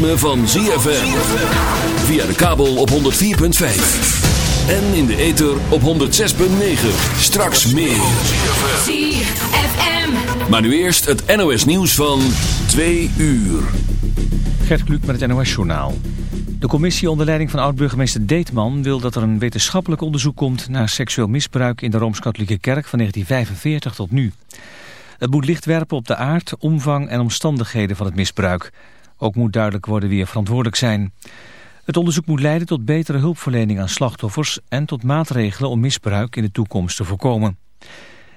ritme van ZFM. Via de kabel op 104.5. En in de ether op 106.9. Straks meer. ZFM. Maar nu eerst het NOS nieuws van 2 uur. Gert Kluk met het NOS Journaal. De commissie onder leiding van oud-burgemeester Deetman wil dat er een wetenschappelijk onderzoek komt naar seksueel misbruik in de Rooms-Katholieke Kerk van 1945 tot nu. Het moet licht werpen op de aard, omvang en omstandigheden van het misbruik. Ook moet duidelijk worden wie er verantwoordelijk zijn. Het onderzoek moet leiden tot betere hulpverlening aan slachtoffers en tot maatregelen om misbruik in de toekomst te voorkomen.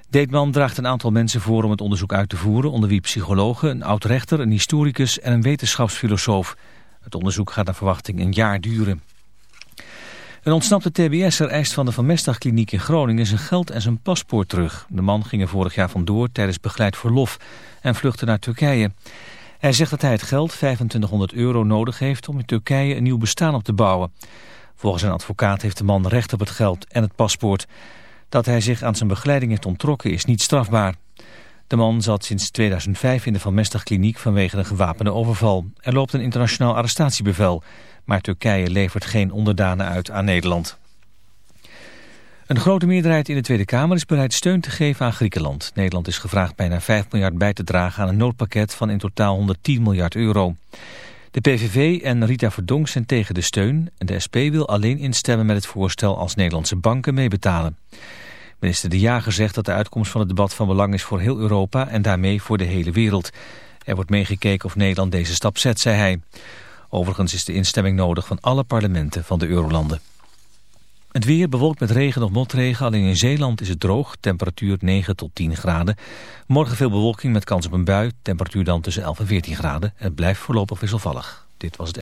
Deetman draagt een aantal mensen voor om het onderzoek uit te voeren, onder wie psychologen, een oud-rechter, een historicus en een wetenschapsfilosoof. Het onderzoek gaat naar verwachting een jaar duren. Een ontsnapte TBS'er eist van de Van Mestdag kliniek in Groningen zijn geld en zijn paspoort terug. De man ging er vorig jaar vandoor tijdens begeleid verlof en vluchtte naar Turkije. Hij zegt dat hij het geld, 2500 euro, nodig heeft om in Turkije een nieuw bestaan op te bouwen. Volgens een advocaat heeft de man recht op het geld en het paspoort. Dat hij zich aan zijn begeleiding heeft ontrokken is niet strafbaar. De man zat sinds 2005 in de Van Mestdag kliniek vanwege een gewapende overval. Er loopt een internationaal arrestatiebevel, maar Turkije levert geen onderdanen uit aan Nederland. Een grote meerderheid in de Tweede Kamer is bereid steun te geven aan Griekenland. Nederland is gevraagd bijna 5 miljard bij te dragen aan een noodpakket van in totaal 110 miljard euro. De PVV en Rita Verdonk zijn tegen de steun en de SP wil alleen instemmen met het voorstel als Nederlandse banken meebetalen. Minister De Jager zegt dat de uitkomst van het debat van belang is voor heel Europa en daarmee voor de hele wereld. Er wordt meegekeken of Nederland deze stap zet, zei hij. Overigens is de instemming nodig van alle parlementen van de eurolanden. Het weer bewolkt met regen of motregen. Alleen in Zeeland is het droog. Temperatuur 9 tot 10 graden. Morgen veel bewolking met kans op een bui. Temperatuur dan tussen 11 en 14 graden. Het blijft voorlopig wisselvallig. Dit was de...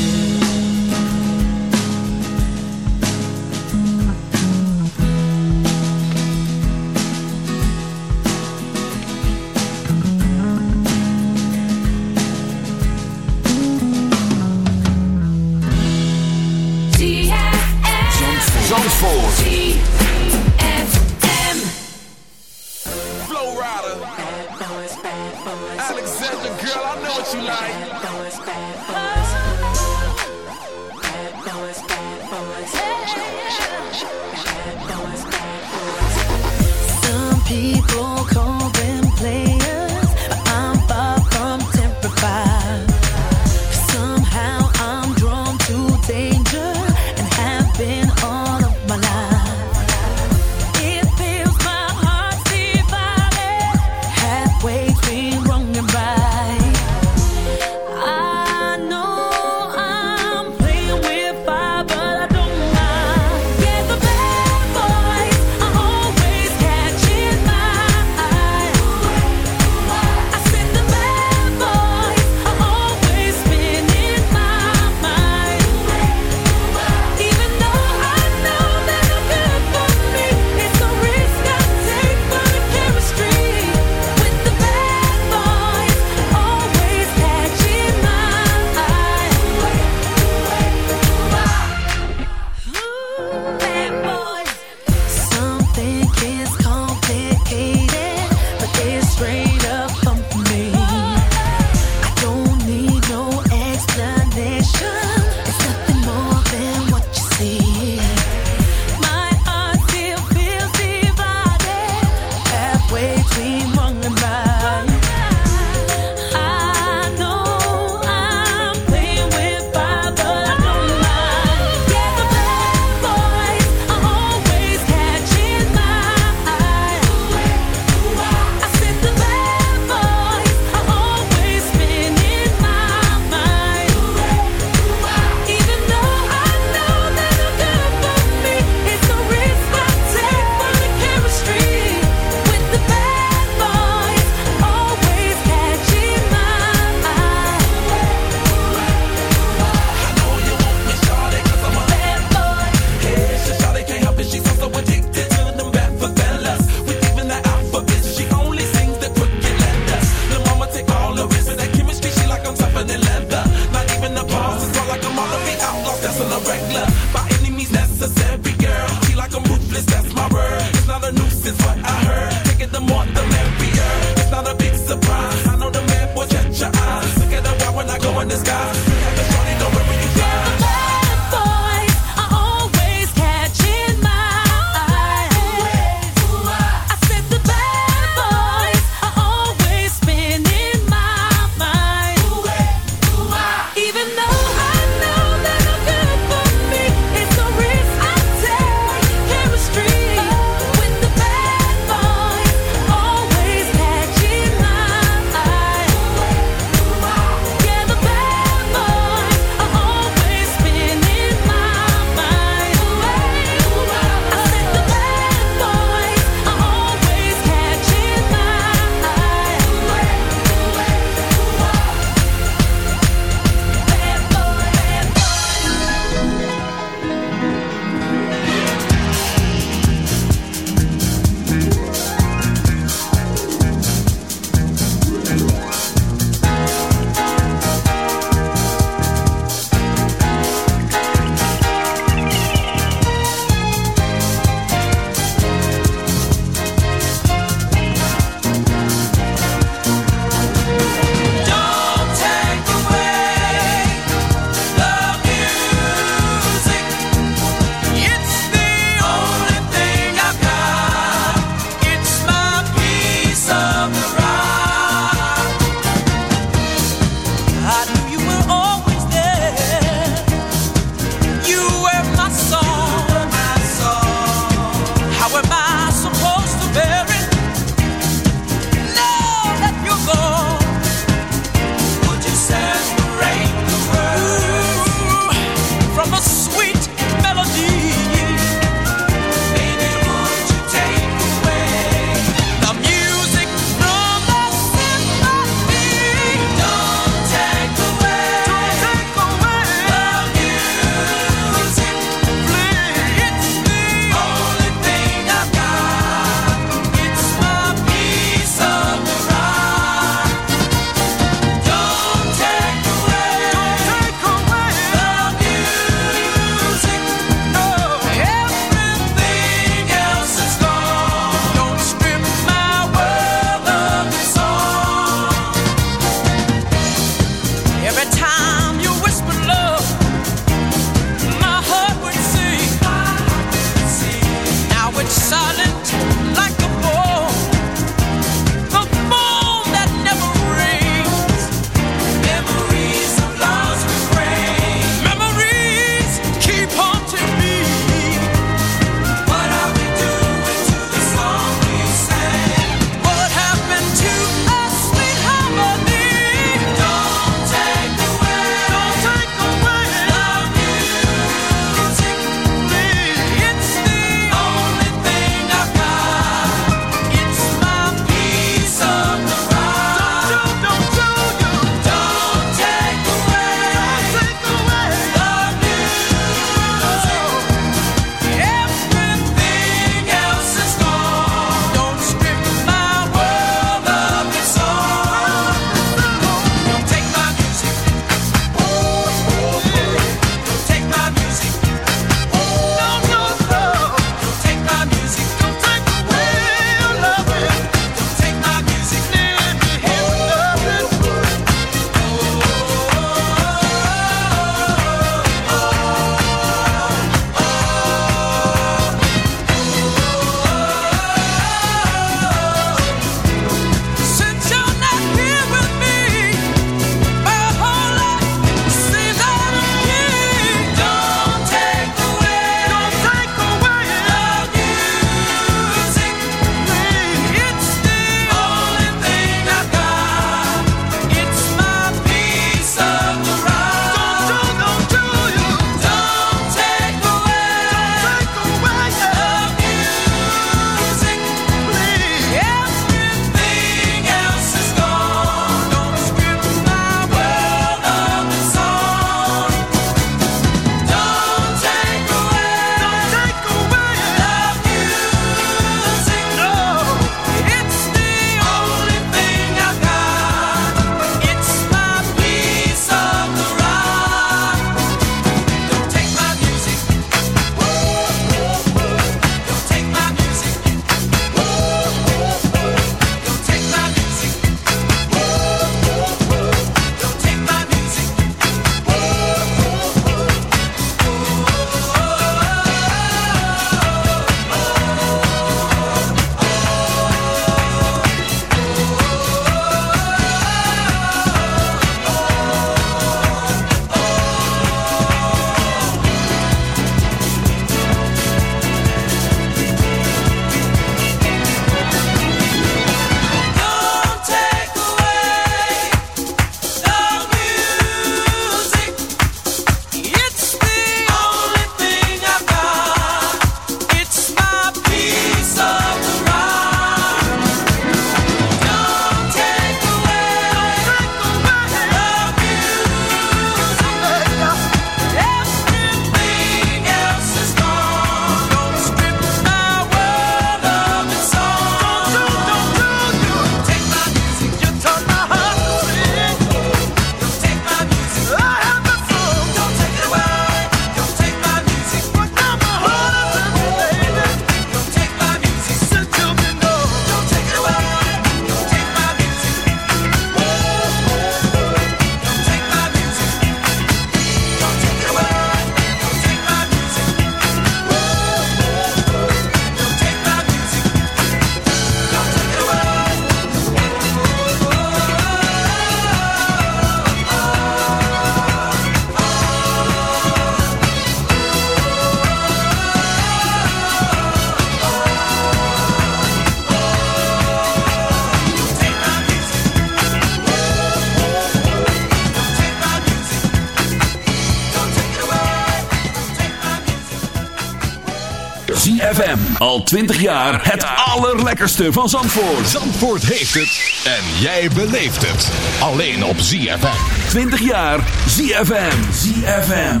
Al 20 jaar het allerlekkerste van Zandvoort. Zandvoort heeft het en jij beleeft het. Alleen op ZFM. 20 jaar ZFM. ZFM.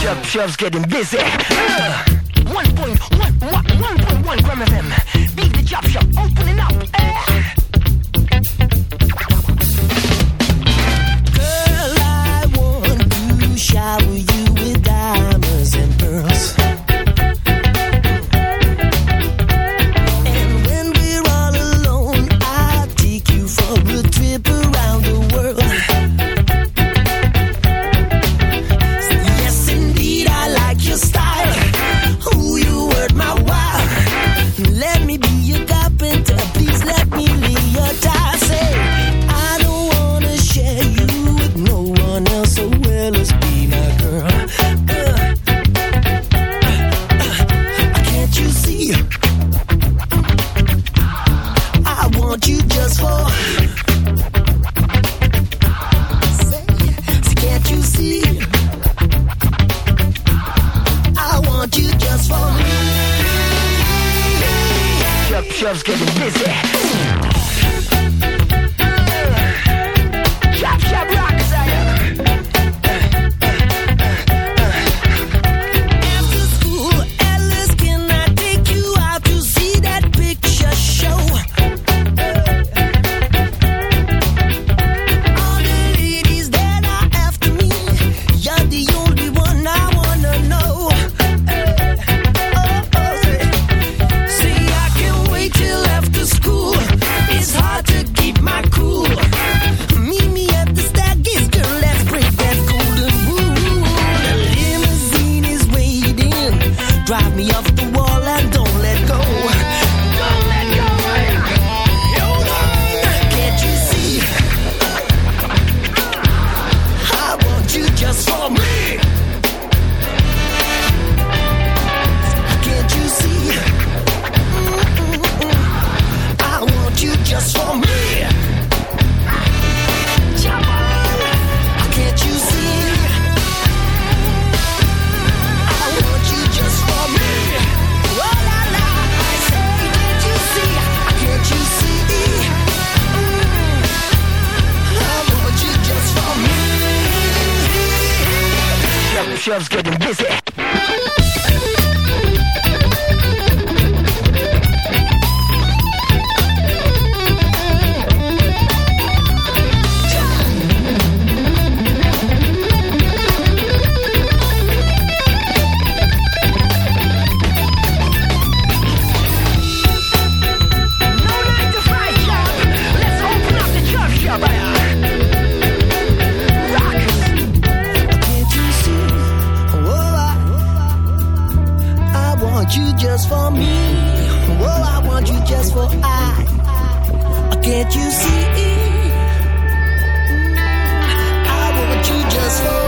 Club, Chubb's getting busy. Uh, 1.1 1.1 gram of. Yeah. want you just for me. Oh, I want you just for I. Can't you see? I want you just for.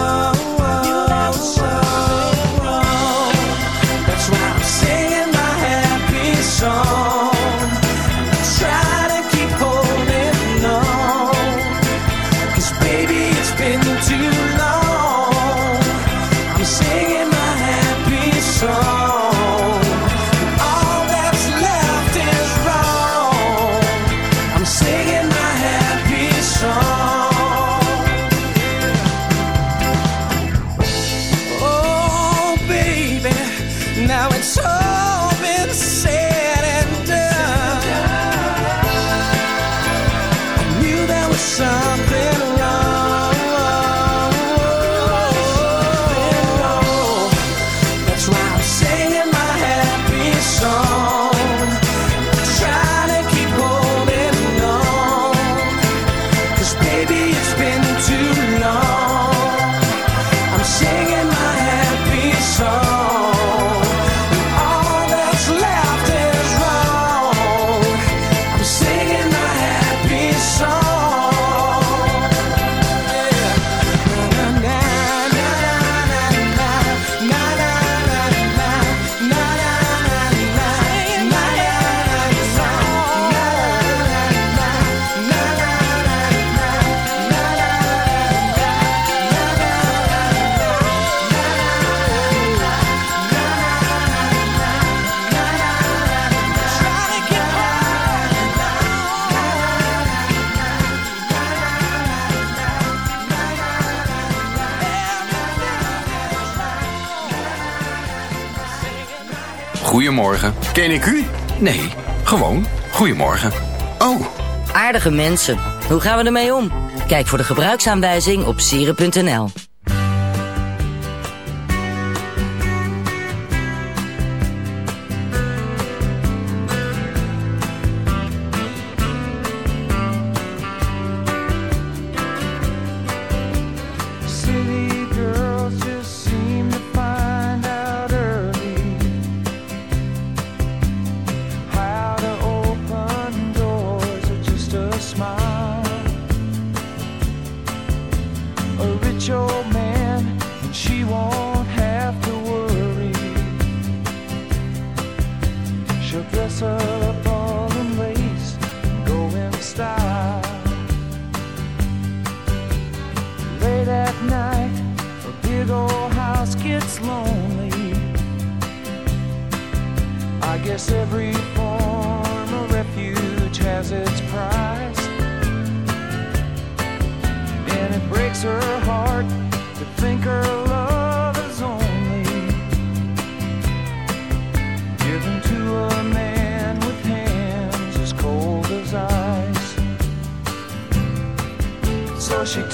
Ken ik u? Nee, gewoon. Goedemorgen. Oh. Aardige mensen. Hoe gaan we ermee om? Kijk voor de gebruiksaanwijzing op sieren.nl.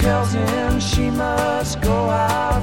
tells him she must go out.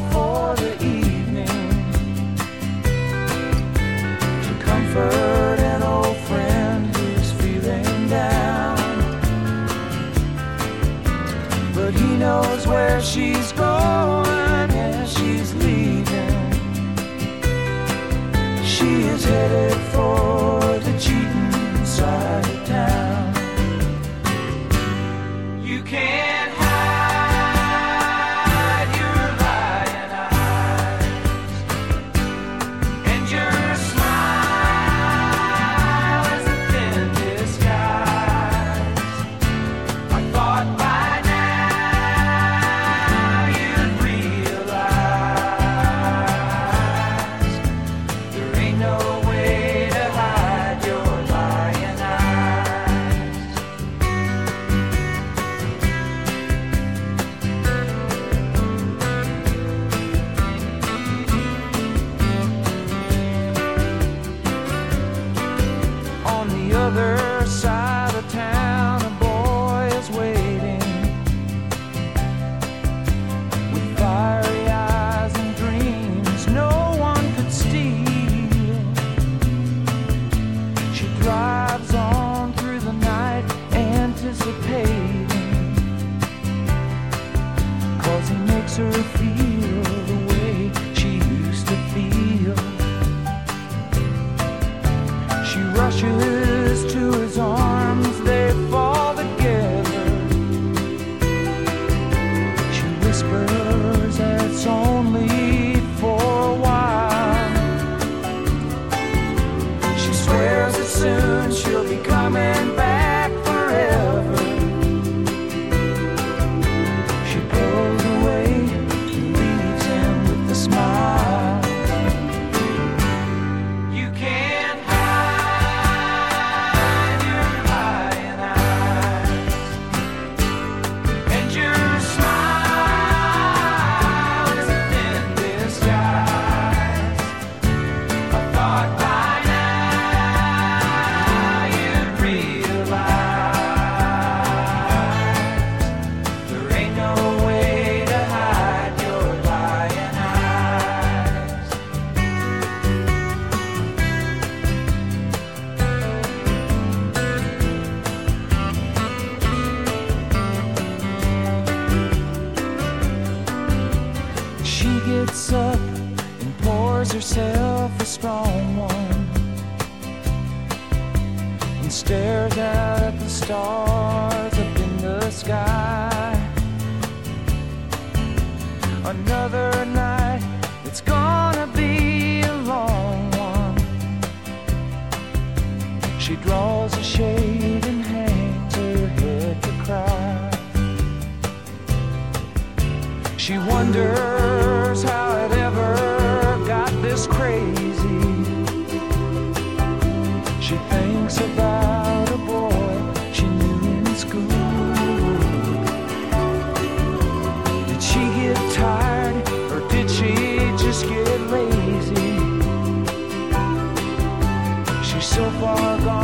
So far gone,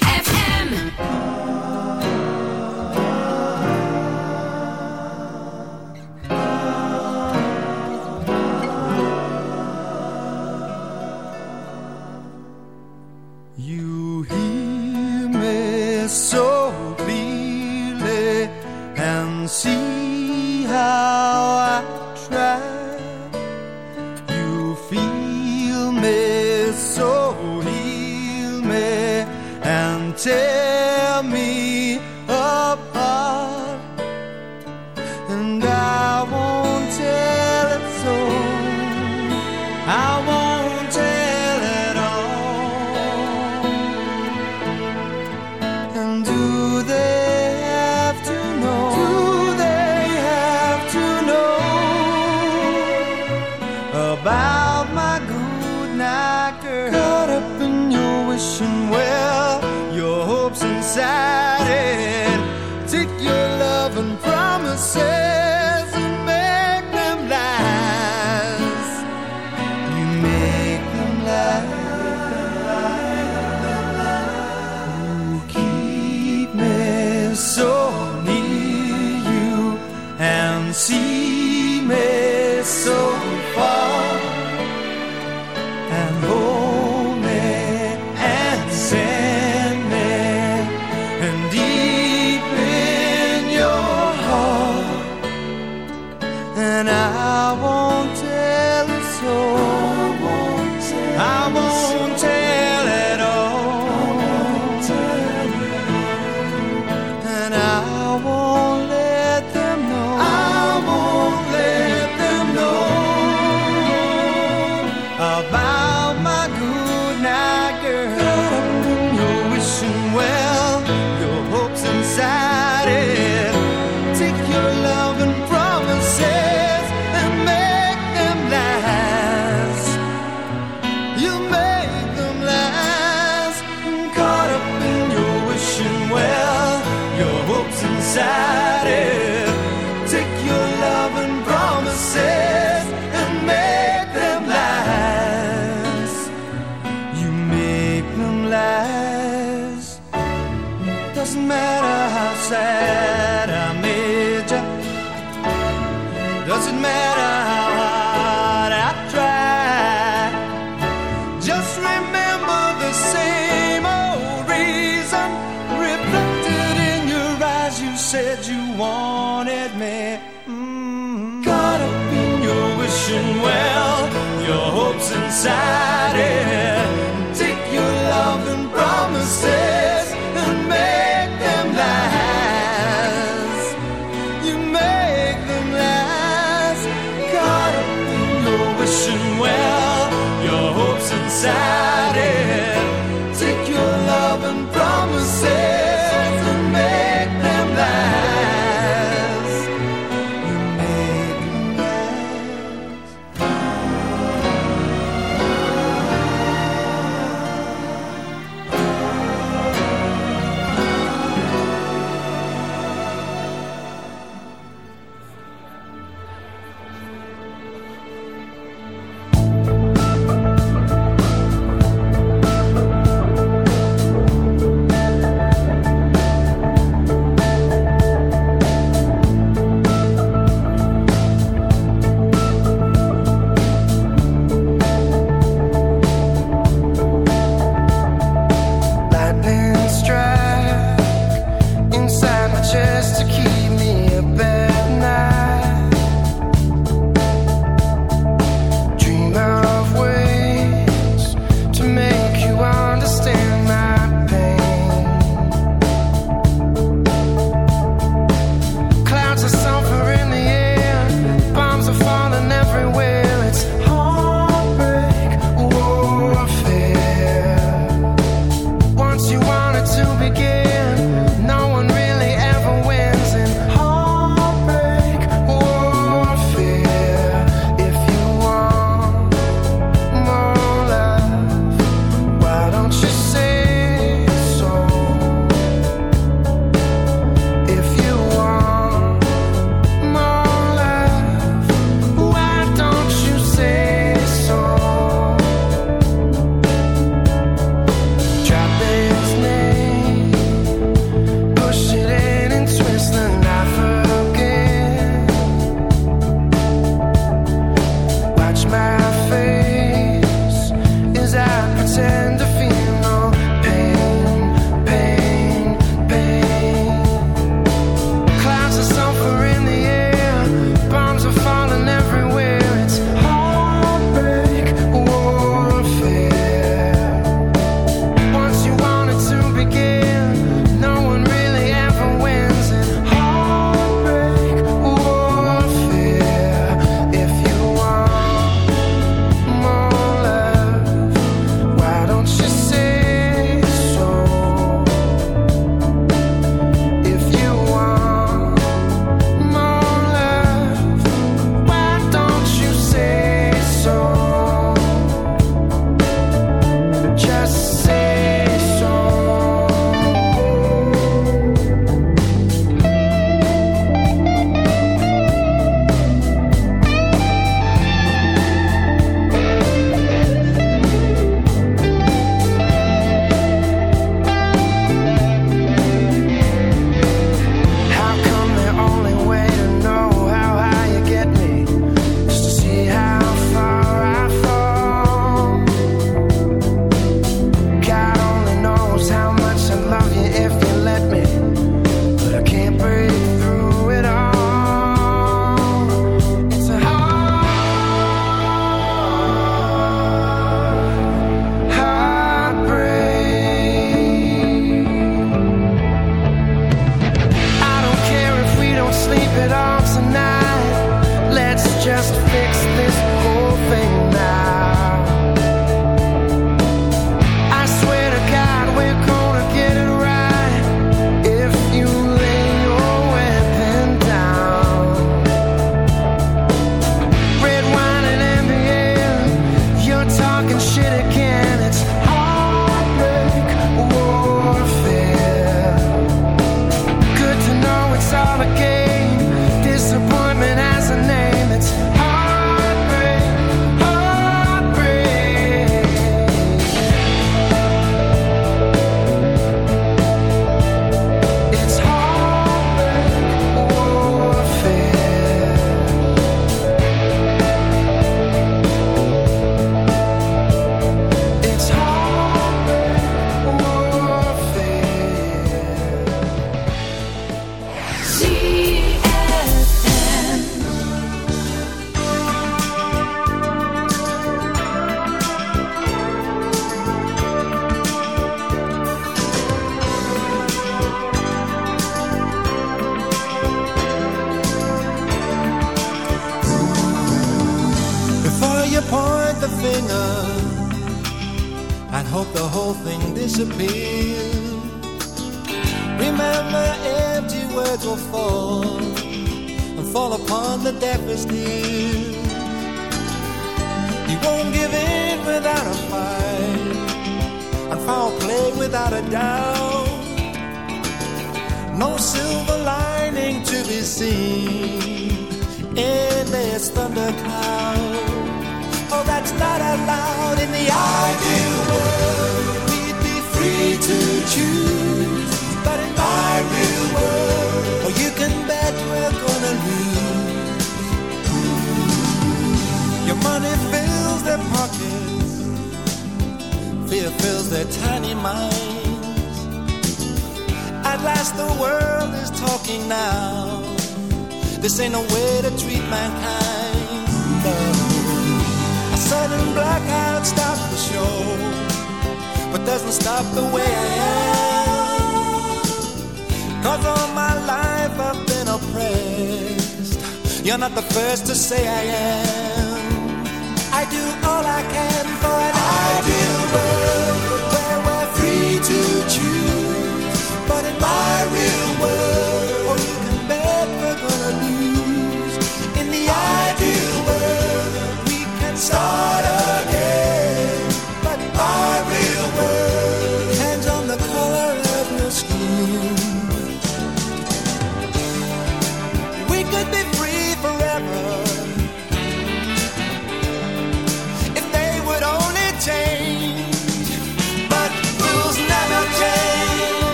You made passar.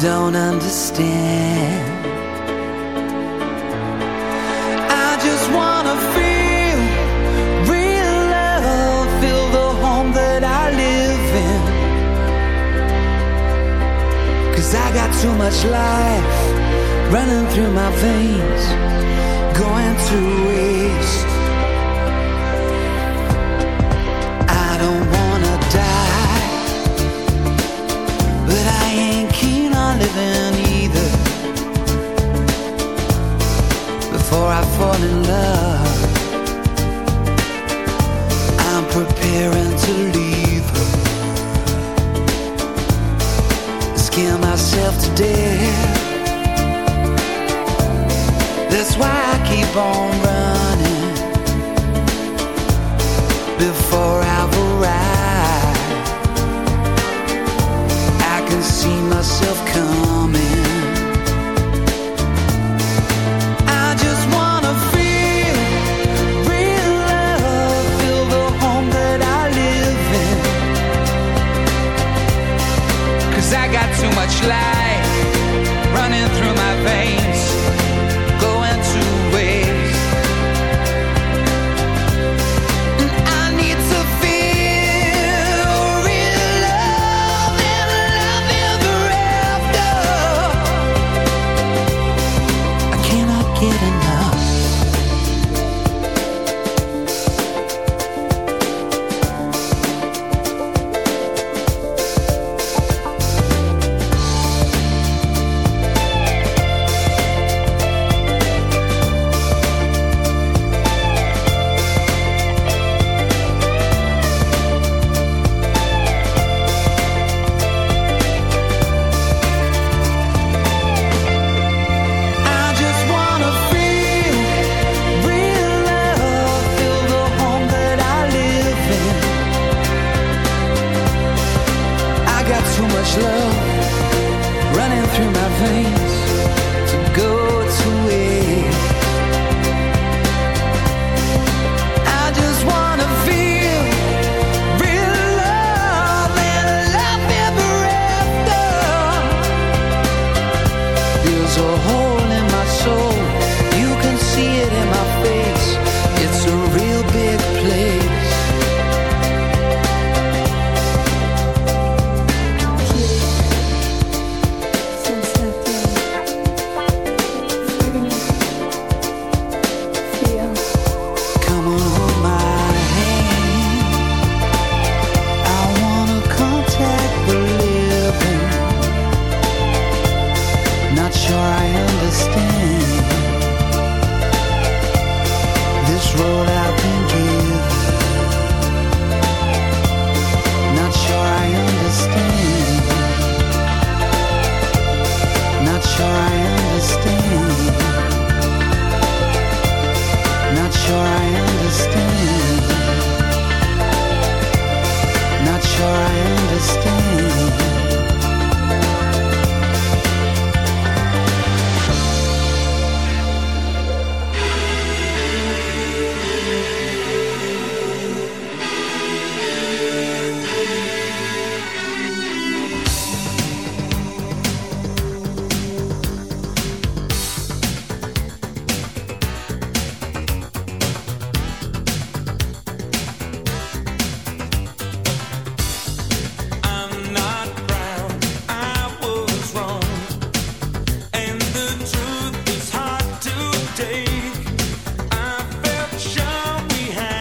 don't understand. I just wanna feel real love, feel the home that I live in. Cause I got too much life running through my veins, going to waste.